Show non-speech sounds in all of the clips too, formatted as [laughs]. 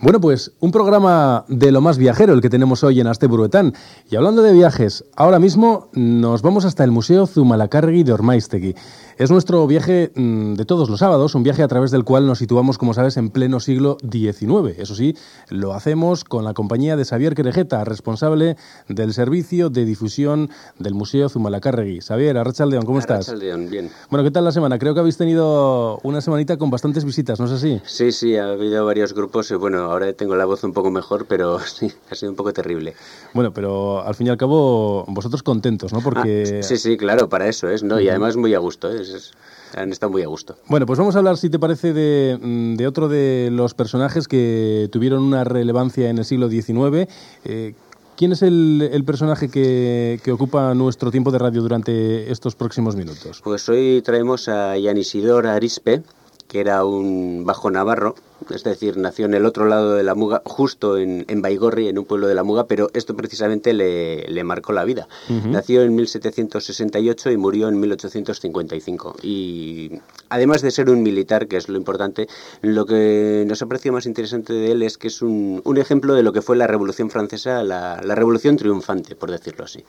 Bueno, pues un programa de lo más viajero el que tenemos hoy en Asteburuetán. Y hablando de viajes, ahora mismo nos vamos hasta el Museo Zumalacárregui de Ormaistegui. Es nuestro viaje mm, de todos los sábados, un viaje a través del cual nos situamos, como sabes, en pleno siglo XIX. Eso sí, lo hacemos con la compañía de Xavier Querejeta, responsable del servicio de difusión del Museo Zumalacárregui. Xavier, Arrachaldeón, ¿cómo estás? Arrachaldeón, bien. Bueno, ¿qué tal la semana? Creo que habéis tenido una semanita con bastantes visitas, ¿no es así? Sí, sí, ha habido varios grupos y bueno, ahora tengo la voz un poco mejor, pero [laughs] sí, ha sido un poco terrible. Bueno, pero al fin y al cabo, vosotros contentos, ¿no? Porque... Ah, sí, sí, claro, para eso es, ¿no? Y además muy a gusto, ¿eh? Es, han estado muy a gusto. Bueno, pues vamos a hablar, si te parece, de, mm, de otro de los personajes que tuvieron una relevancia en el siglo XIX. Eh, ¿Quién es el, el personaje que, que, ocupa nuestro tiempo de radio durante estos próximos minutos? Pues hoy traemos a Yanisidor Arispe, que era un bajo navarro, es decir, nació en el otro lado de la Muga, justo en, en Baigorri, en un pueblo de la Muga, pero esto precisamente le, le marcó la vida. Uh -huh. Nació en 1768 y murió en 1855. Y además de ser un militar, que es lo importante, lo que nos ha parecido más interesante de él es que es un, un ejemplo de lo que fue la Revolución Francesa, la, la Revolución triunfante, por decirlo así.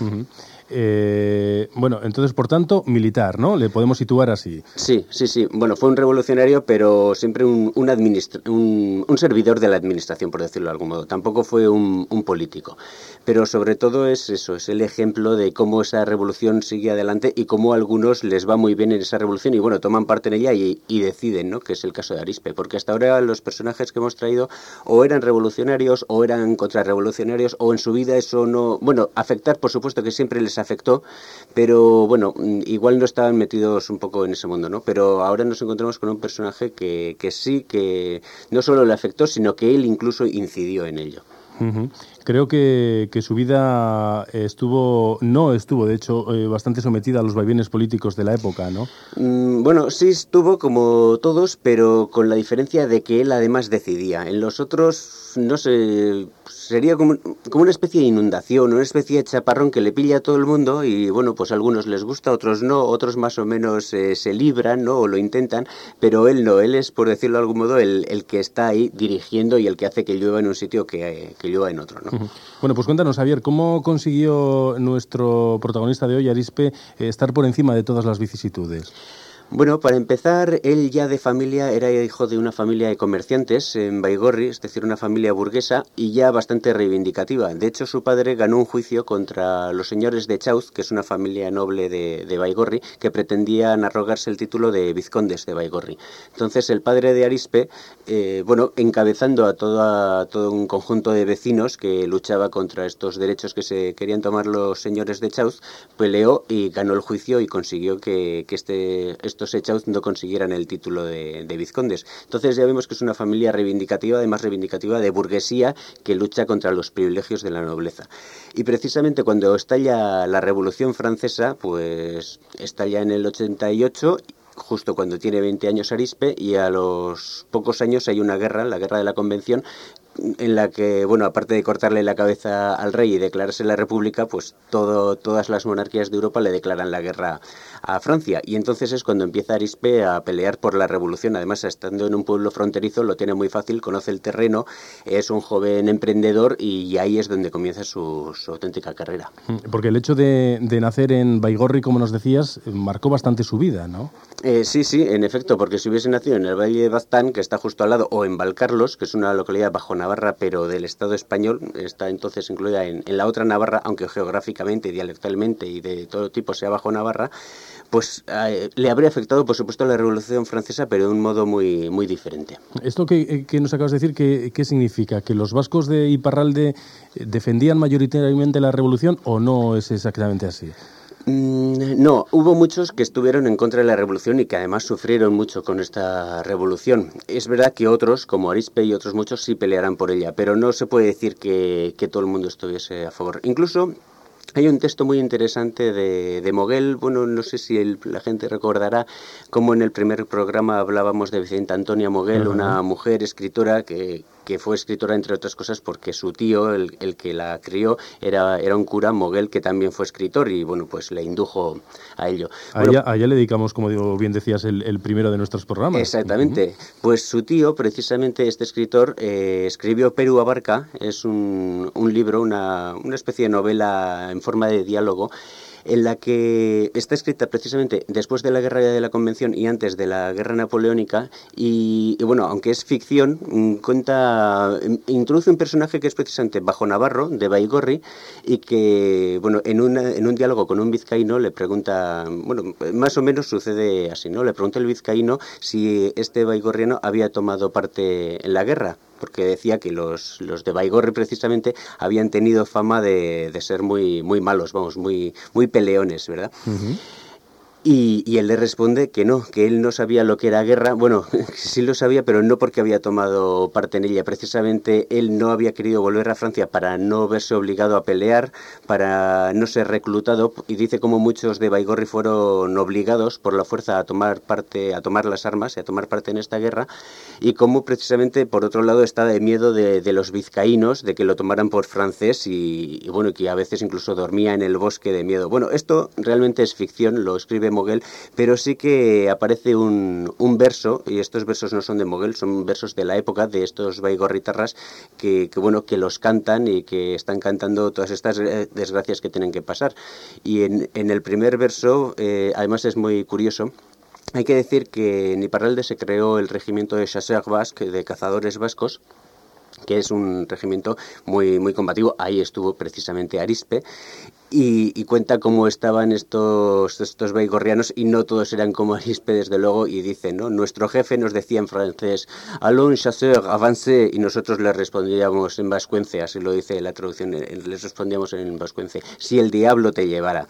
Uh -huh. Eh, bueno, entonces, por tanto, militar, ¿no? Le podemos situar así. Sí, sí, sí. Bueno, fue un revolucionario, pero siempre un, un, un, un servidor de la administración, por decirlo de algún modo. Tampoco fue un, político. Pero sobre todo es eso, es el ejemplo de cómo esa revolución sigue adelante y cómo a algunos les va muy bien en esa revolución y, bueno, toman parte en ella y, y deciden, ¿no? Que es el caso de Arispe. Porque hasta ahora los personajes que hemos traído o eran revolucionarios o eran contrarrevolucionarios o en su vida eso no... Bueno, afectar, por supuesto, que siempre les afectó, pero bueno, igual no estaban metidos un poco en ese mundo, ¿no? Pero ahora nos encontramos con un personaje que, que sí, que no solo le afectó, sino que él incluso incidió en ello. Uh -huh. Creo que, que, su vida estuvo, no estuvo, de hecho, eh, bastante sometida a los vaivenes políticos de la época, ¿no? Mm, bueno, sí estuvo como todos, pero con la diferencia de que él además decidía. En los otros, no sé, sería como, como una especie de inundación, una especie de chaparrón que le pilla a todo el mundo y bueno, pues a algunos les gusta, otros no, otros más o menos eh, se libran, ¿no? O lo intentan, pero él no, él es, por decirlo de algún modo, el, el que está ahí dirigiendo y el que hace que llueva en un sitio que, que llueva en otro, ¿no? Bueno, pues cuéntanos, Javier, ¿cómo consiguió nuestro protagonista de hoy, Arispe, estar por encima de todas las vicisitudes? Bueno, para empezar, él ya de familia era hijo de una familia de comerciantes en Baigorri, es decir, una familia burguesa y ya bastante reivindicativa. De hecho, su padre ganó un juicio contra los señores de Chauz, que es una familia noble de, de Baigorri, que pretendían arrogarse el título de vizcondes de Baigorri. Entonces, el padre de Arispe, eh, bueno, encabezando a todo, a todo un conjunto de vecinos que luchaba contra estos derechos que se querían tomar los señores de Chauz, peleó y ganó el juicio y consiguió que, que este estos Echauz no consiguieran el título de, de, vizcondes. Entonces ya vemos que es una familia reivindicativa, además reivindicativa de burguesía que lucha contra los privilegios de la nobleza. Y precisamente cuando estalla la Revolución Francesa, pues estalla en el 88 justo cuando tiene 20 años Arispe y a los pocos años hay una guerra, la guerra de la Convención, en la que, bueno, aparte de cortarle la cabeza al rey y declararse la república, pues todo, todas las monarquías de Europa le declaran la guerra a Francia. Y entonces es cuando empieza Arispe a pelear por la revolución. Además, estando en un pueblo fronterizo, lo tiene muy fácil, conoce el terreno, es un joven emprendedor y ahí es donde comienza su, su auténtica carrera. Porque el hecho de, de, nacer en Baigorri, como nos decías, marcó bastante su vida, ¿no? Eh, sí, sí, en efecto, porque si hubiese nacido en el Valle de Baztán, que está justo al lado, o en Valcarlos, que es una localidad bajo Navarra, pero del Estado español, está entonces incluida en, en la otra Navarra, aunque geográficamente, dialectalmente y de todo tipo sea bajo Navarra, pues eh, le habría afectado, por supuesto, la Revolución Francesa, pero de un modo muy, muy diferente. ¿Esto que, que nos acabas de decir, qué, qué significa? ¿Que los vascos de Iparralde defendían mayoritariamente la Revolución o no es exactamente así? Mm, no, hubo muchos que estuvieron en contra de la revolución y que además sufrieron mucho con esta revolución. Es verdad que otros, como Arispe y otros muchos, sí pelearán por ella, pero no se puede decir que, que todo el mundo estuviese a favor. Incluso hay un texto muy interesante de, de Moguel, bueno, no sé si la gente recordará cómo en el primer programa hablábamos de Vicente Antonia Moguel, una mujer escritora que, que fue escritora entre otras cosas porque su tío, el, el, que la crió, era, era un cura Moguel que también fue escritor y bueno, pues le indujo a ello. A, bueno, ella, a ella, le dedicamos, como digo, bien decías, el, el, primero de nuestros programas. Exactamente. Uh -huh. Pues su tío, precisamente este escritor, eh, escribió Perú Abarca, es un, un libro, una, una especie de novela en forma de diálogo en la que está escrita precisamente después de la guerra de la Convención y antes de la guerra napoleónica y, y, bueno, aunque es ficción, cuenta, introduce un personaje que es precisamente Bajo Navarro, de Baigorri, y que, bueno, en, una, en un diálogo con un vizcaíno le pregunta, bueno, más o menos sucede así, ¿no? Le pregunta el vizcaíno si este baigorriano había tomado parte en la guerra porque decía que los, los de Baigorri precisamente habían tenido fama de, de, ser muy, muy malos, vamos, muy, muy peleones, ¿verdad? Uh. Y, y, él le responde que no, que él no sabía lo que era guerra. Bueno, [laughs] sí lo sabía, pero no porque había tomado parte en ella. Precisamente él no había querido volver a Francia para no verse obligado a pelear, para no ser reclutado. Y dice como muchos de Baigorri fueron obligados por la fuerza a tomar parte, a tomar las armas y a tomar parte en esta guerra. Y como precisamente, por otro lado, está de miedo de, de los vizcaínos, de que lo tomaran por francés y, y, bueno, que a veces incluso dormía en el bosque de miedo. Bueno, esto realmente es ficción, lo escribe Moguel, pero sí que aparece un, un, verso, y estos versos no son de Moguel, son versos de la época de estos baigorritarras que, que, bueno, que los cantan y que están cantando todas estas eh, desgracias que tienen que pasar. Y en, en el primer verso, eh, además es muy curioso, hay que decir que en Iparralde se creó el regimiento de Chasseurs Basque, de cazadores vascos, que es un regimiento muy, muy combativo. Ahí estuvo precisamente Arispe. Y, y, cuenta cómo estaban estos, estos baigorrianos y no todos eran como Arispe, desde luego, y dice, ¿no? Nuestro jefe nos decía en francés, allons chasseur, avance, y nosotros le respondíamos en vascuence, así lo dice la traducción, les respondíamos en vascuence, si el diablo te llevara.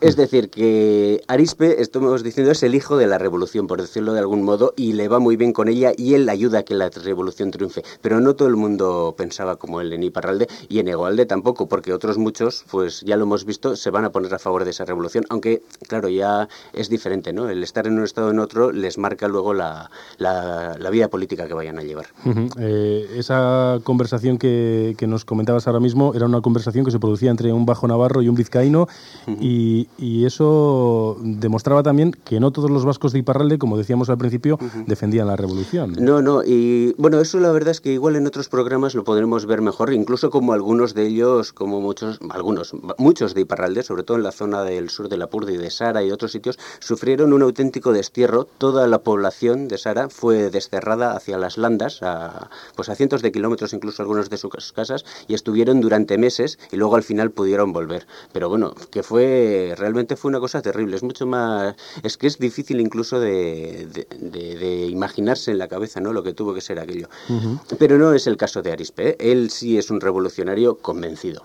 Es decir, que Arispe, estamos diciendo, es el hijo de la revolución, por decirlo de algún modo, y le va muy bien con ella y él ayuda a que la revolución triunfe. Pero no todo el mundo pensaba como él en Iparralde y en Egoalde tampoco, porque otros muchos, pues ya lo hemos visto, se van a poner a favor de esa revolución, aunque, claro, ya es diferente, ¿no? El estar en un estado o en otro les marca luego la, la, la vida política que vayan a llevar. Uh -huh. eh, esa conversación que, que, nos comentabas ahora mismo era una conversación que se producía entre un bajo navarro y un vizcaíno uh -huh. y y eso demostraba también que no todos los vascos de Iparralde, como decíamos al principio, uh -huh. defendían la revolución. No, no, y bueno, eso la verdad es que igual en otros programas lo podremos ver mejor, incluso como algunos de ellos, como muchos, algunos, muchos de Iparralde, sobre todo en la zona del sur de la Purda y de Sara y otros sitios, sufrieron un auténtico destierro. Toda la población de Sara fue desterrada hacia las landas, a, pues a cientos de kilómetros, incluso algunos de sus casas, y estuvieron durante meses y luego al final pudieron volver. Pero bueno, que fue realmente fue una cosa terrible. Es mucho más. Es que es difícil incluso de, de, de, de imaginarse en la cabeza ¿no? lo que tuvo que ser aquello. Uh -huh. Pero no es el caso de Arispe. Él sí es un revolucionario convencido.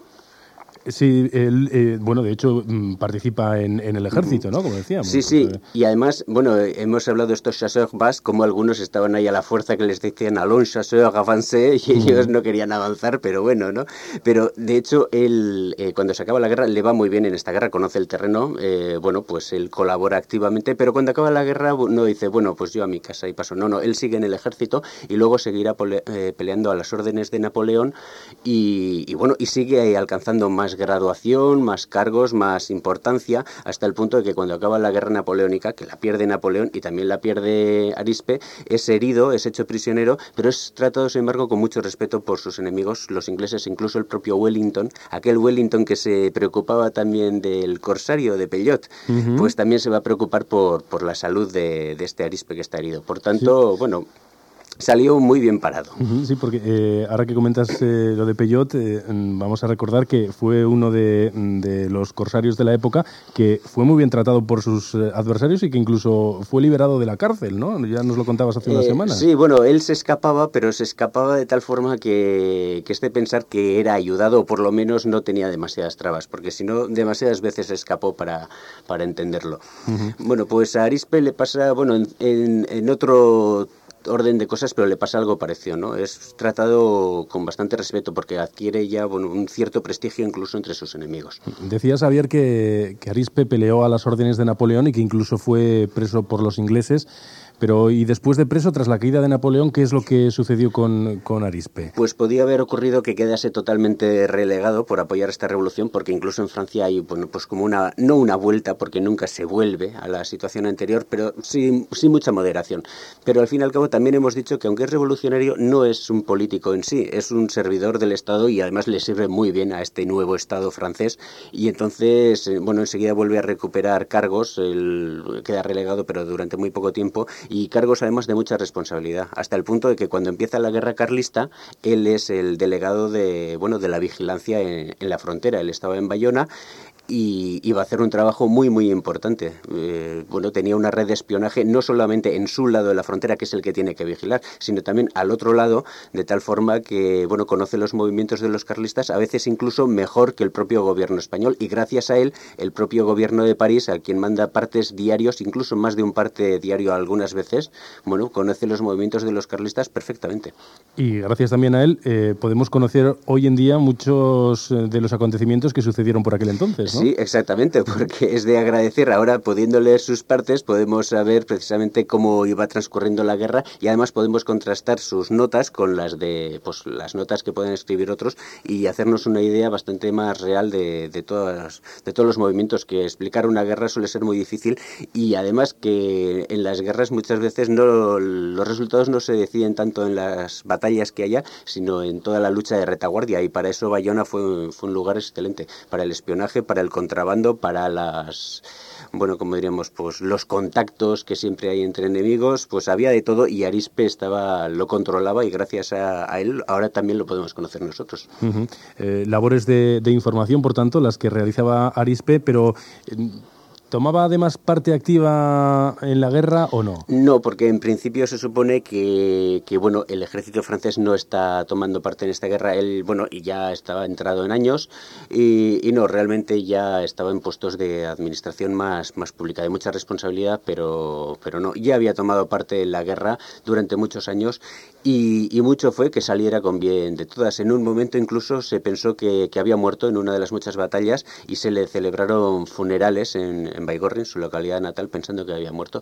Sí, él, eh, bueno, de hecho mm, participa en, en, el ejército, ¿no? Como decíamos. Sí, sí, y además, bueno, hemos hablado de estos chasseurs bas, como algunos estaban ahí a la fuerza que les decían allons chasseurs avancé [laughs] y ellos mm. no querían avanzar, pero bueno, ¿no? Pero de hecho, él, eh, cuando se acaba la guerra, le va muy bien en esta guerra, conoce el terreno, eh, bueno, pues él colabora activamente, pero cuando acaba la guerra no dice, bueno, pues yo a mi casa y paso. No, no, él sigue en el ejército y luego seguirá eh, peleando a las órdenes de Napoleón y, y bueno, y sigue alcanzando más graduación, más cargos, más importancia, hasta el punto de que cuando acaba la guerra napoleónica, que la pierde Napoleón y también la pierde Arispe, es herido, es hecho prisionero, pero es tratado, sin embargo, con mucho respeto por sus enemigos, los ingleses, incluso el propio Wellington, aquel Wellington que se preocupaba también del corsario de Pellot, uh -huh. pues también se va a preocupar por, por la salud de, de, este Arispe que está herido. Por tanto, sí. bueno, salió muy bien parado. Sí, porque eh, ahora que comentas eh, lo de Peyot, eh, mm, vamos a recordar que fue uno de, de, los corsarios de la época que fue muy bien tratado por sus adversarios y que incluso fue liberado de la cárcel, ¿no? Ya nos lo contabas hace unas semanas. Sí, bueno, él se escapaba, pero se escapaba de tal forma que, que es de pensar que era ayudado o por lo menos no tenía demasiadas trabas, porque si no, demasiadas veces se escapó para, para entenderlo. Bueno, pues a Arispe le pasa, bueno, en, en otro orden de cosas, pero le pasa algo parecido, ¿no? Es tratado con bastante respeto porque adquiere ya un cierto prestigio incluso entre sus enemigos. Decía Xavier que, que Arispe peleó a las órdenes de Napoleón y que incluso fue preso por los ingleses. Pero, y después de preso, tras la caída de Napoleón, ¿qué es lo que sucedió con, con, Arispe? Pues podía haber ocurrido que quedase totalmente relegado por apoyar esta revolución, porque incluso en Francia hay, bueno, pues como una, no una vuelta, porque nunca se vuelve a la situación anterior, pero sí, sí mucha moderación. Pero al fin y al cabo también hemos dicho que aunque es revolucionario, no es un político en sí, es un servidor del Estado y además le sirve muy bien a este nuevo Estado francés. Y entonces, eh, bueno, enseguida vuelve a recuperar cargos, el, queda relegado, pero durante muy poco tiempo y cargos además de mucha responsabilidad, hasta el punto de que cuando empieza la guerra carlista, él es el delegado de, bueno, de la vigilancia en, en la frontera. Él estaba en Bayona y iba a hacer un trabajo muy muy importante. Eh, bueno, tenía una red de espionaje no solamente en su lado de la frontera, que es el que tiene que vigilar, sino también al otro lado, de tal forma que bueno, conoce los movimientos de los carlistas, a veces incluso mejor que el propio gobierno español, y gracias a él, el propio gobierno de París, a quien manda partes diarios, incluso más de un parte diario algunas veces, bueno, conoce los movimientos de los carlistas perfectamente. Y gracias también a él, eh, podemos conocer hoy en día muchos eh, de los acontecimientos que sucedieron por aquel entonces. Sí, exactamente, [laughs] porque es de agradecer. Ahora, pudiendo leer sus partes, podemos saber precisamente cómo iba transcurriendo la guerra y además podemos contrastar sus notas con las de pues, las notas que pueden escribir otros y hacernos una idea bastante más real de, todas, de todos los movimientos. Que explicar una guerra suele ser muy difícil y además que en las guerras muchas veces no los resultados no se deciden tanto en las batallas que haya, sino en toda la lucha de retaguardia y para eso Bayona fue, fue un lugar excelente, para el espionaje, para el contrabando, para las bueno, como diríamos, pues los contactos que siempre hay entre enemigos, pues había de todo y Arispe estaba, lo controlaba y gracias a, él ahora también lo podemos conocer nosotros. Eh, labores de, información, por tanto, las que realizaba Arispe, pero eh, ¿Tomaba además parte activa en la guerra o no? No, porque en principio se supone que, que, bueno, el ejército francés no está tomando parte en esta guerra. Él, bueno, ya estaba entrado en años y, y, no, realmente ya estaba en puestos de administración más, más pública, de mucha responsabilidad, pero, pero no, ya había tomado parte en la guerra durante muchos años y, y, mucho fue que saliera con bien de todas. En un momento incluso se pensó que, que había muerto en una de las muchas batallas y se le celebraron funerales en, en Baigorri, en su localidad natal, pensando que había muerto.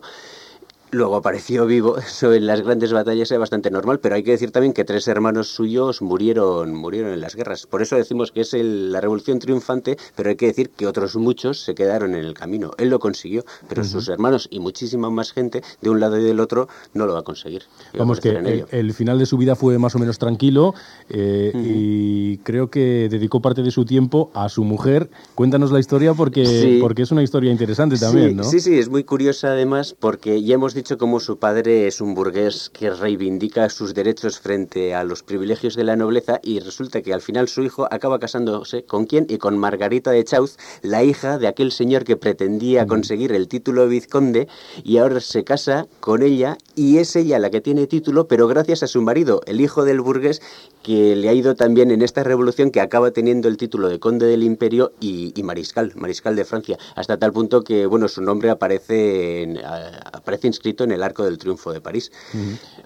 Luego apareció vivo, [laughs] eso en las grandes batallas es bastante normal, pero hay que decir también que tres hermanos suyos murieron, murieron en las guerras. Por eso decimos que es el, la revolución triunfante, pero hay que decir que otros muchos se quedaron en el camino. Él lo consiguió, pero uh -huh. sus hermanos y muchísima más gente de un lado y del otro no lo va a conseguir. Vamos, que el, el, final de su vida fue más o menos tranquilo eh, uh -huh. y creo que dedicó parte de su tiempo a su mujer. Cuéntanos la historia porque, sí. porque es una historia interesante también, sí, ¿no? Sí, sí, es muy curiosa además porque ya hemos dicho como su padre es un burgués que reivindica sus derechos frente a los privilegios de la nobleza y resulta que al final su hijo acaba casándose con quién y con Margarita de Chauz, la hija de aquel señor que pretendía conseguir el título de vizconde y ahora se casa con ella y es ella la que tiene título, pero gracias a su marido, el hijo del burgués que le ha ido también en esta revolución que acaba teniendo el título de conde del imperio y, y mariscal, mariscal de Francia, hasta tal punto que bueno, su nombre aparece en, aparece inscrito en el Arco del Triunfo de París.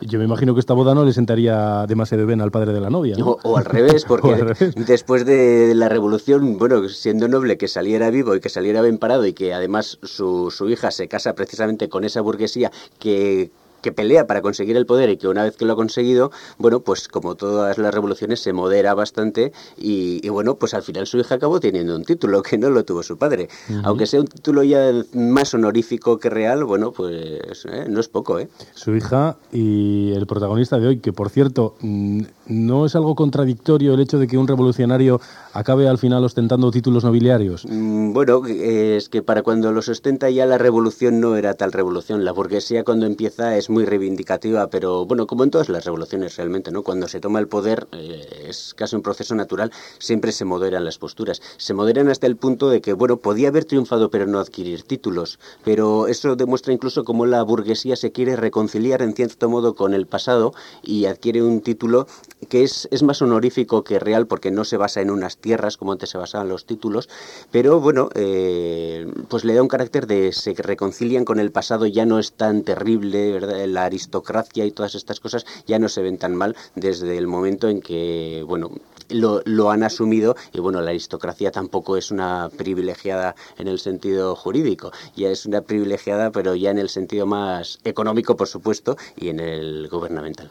Yo me imagino que esta boda no le sentaría demasiado bien al padre de la novia. ¿no? O, o, al revés, [laughs] porque al revés. después de la revolución, bueno, siendo noble que saliera vivo y que saliera bien parado y que además su, su hija se casa precisamente con esa burguesía que que pelea para conseguir el poder y que una vez que lo ha conseguido, bueno, pues como todas las revoluciones se modera bastante y, y bueno, pues al final su hija acabó teniendo un título [laughs] que no lo tuvo su padre. Uh -huh. Aunque sea un título ya más honorífico que real, bueno, pues eh, no es poco, ¿eh? Su hija y el protagonista de hoy, que por cierto, mm, ¿No es algo contradictorio el hecho de que un revolucionario acabe al final ostentando títulos nobiliarios? Mm, bueno, es que para cuando los ostenta ya la revolución no era tal revolución. La burguesía cuando empieza es muy reivindicativa, pero bueno, como en todas las revoluciones realmente, ¿no? Cuando se toma el poder eh, es casi un proceso natural, siempre se moderan las posturas. Se moderan hasta el punto de que, bueno, podía haber triunfado pero no adquirir títulos, pero eso demuestra incluso cómo la burguesía se quiere reconciliar en cierto modo con el pasado y adquiere un título que es, es más honorífico que real porque no se basa en unas tierras como antes se basaban los títulos, pero bueno, eh, pues le da un carácter de se reconcilian con el pasado, ya no es tan terrible, ¿verdad? La aristocracia y todas estas cosas ya no se ven tan mal desde el momento en que, bueno, lo, lo, han asumido y bueno, la aristocracia tampoco es una privilegiada en el sentido jurídico, ya es una privilegiada pero ya en el sentido más económico, por supuesto, y en el gubernamental.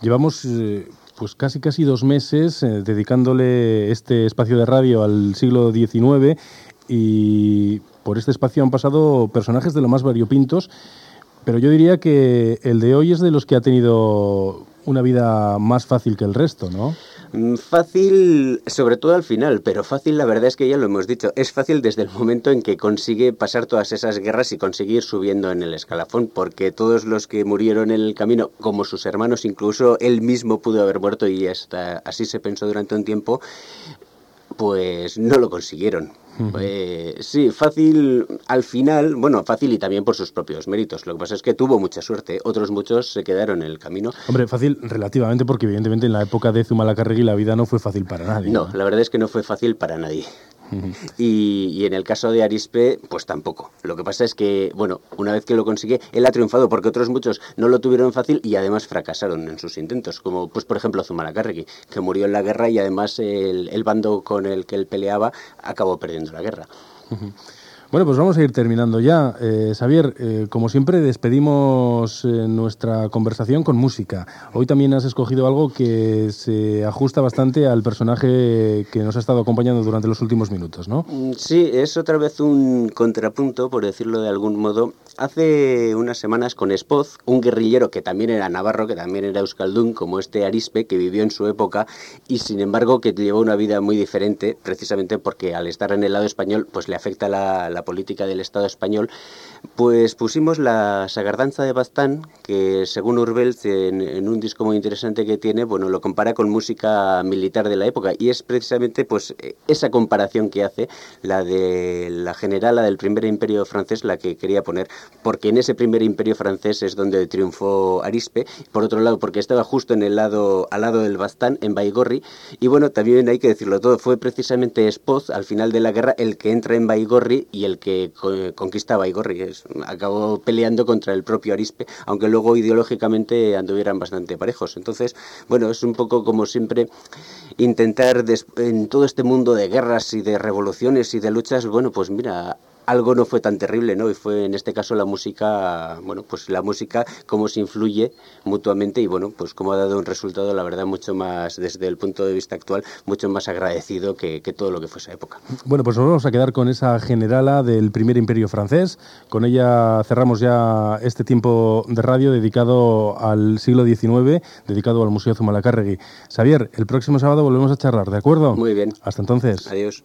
Llevamos eh, pues casi casi dos meses eh, dedicándole este espacio de radio al siglo XIX y por este espacio han pasado personajes de lo más variopintos, pero yo diría que el de hoy es de los que ha tenido una vida más fácil que el resto, ¿no? Mm, fácil, sobre todo al final, pero fácil la verdad es que ya lo hemos dicho, es fácil desde el momento en que consigue pasar todas esas guerras y conseguir subiendo en el escalafón, porque todos los que murieron en el camino, como sus hermanos, incluso él mismo pudo haber muerto y hasta así se pensó durante un tiempo, pues no lo consiguieron. Eh, sí, fácil al final, bueno, fácil y también por sus propios méritos. Lo que pasa es que tuvo mucha suerte, otros muchos se quedaron en el camino. Hombre, fácil relativamente porque evidentemente en la época de Zumalacárregui la vida no fue fácil para nadie. No, la verdad es que no fue fácil para nadie. Y, en el caso de Arispe, pues tampoco. Lo que pasa es que, bueno, una vez que lo consigue, él ha triunfado porque otros muchos no lo tuvieron fácil y además fracasaron en sus intentos, como pues por ejemplo Zumalacárregui, que murió en la guerra y además el, el, bando con el que él peleaba acabó perdiendo la guerra. Bueno, pues vamos a ir terminando ya. Eh, Xavier, eh, como siempre, despedimos eh, nuestra conversación con música. Hoy también has escogido algo que se ajusta bastante al personaje que nos ha estado acompañando durante los últimos minutos, ¿no? Mm, sí, es otra vez un contrapunto, por decirlo de algún modo. Hace unas semanas con Espoz, un guerrillero que también era navarro, que también era euskaldún, como este Arispe, que vivió en su época y sin embargo que llevó una vida muy diferente, precisamente porque al estar en el lado español, pues le afecta la la política del Estado español, pues pusimos la Sagardanza de Bastán, que según Urbel, en, un disco muy interesante que tiene, bueno, lo compara con música militar de la época, y es precisamente pues esa comparación que hace, la de la generala del primer imperio francés, la que quería poner, porque en ese primer imperio francés es donde triunfó Arispe, por otro lado, porque estaba justo en el lado, al lado del Bastán, en Baigorri, y bueno, también hay que decirlo todo, fue precisamente Espoz, al final de la guerra, el que entra en Baigorri y el que conquista Baigorri, acabó peleando contra el propio Arispe, aunque luego ideológicamente anduvieran bastante parejos. Entonces, bueno, es un poco como siempre intentar en todo este mundo de guerras y de revoluciones y de luchas, bueno, pues mira, algo no fue tan terrible, ¿no? Y fue en este caso la música, bueno, pues la música, cómo se influye mutuamente y bueno, pues cómo ha dado un resultado, la verdad, mucho más, desde el punto de vista actual, mucho más agradecido que, todo lo que fue esa época. Bueno, pues nos vamos a quedar con esa generala del primer imperio francés. Con ella cerramos ya este tiempo de radio dedicado al siglo XIX, dedicado al Museo Zumalacárregui. Xavier, el próximo sábado volvemos a charlar, ¿de acuerdo? Muy bien. Hasta entonces. Adiós.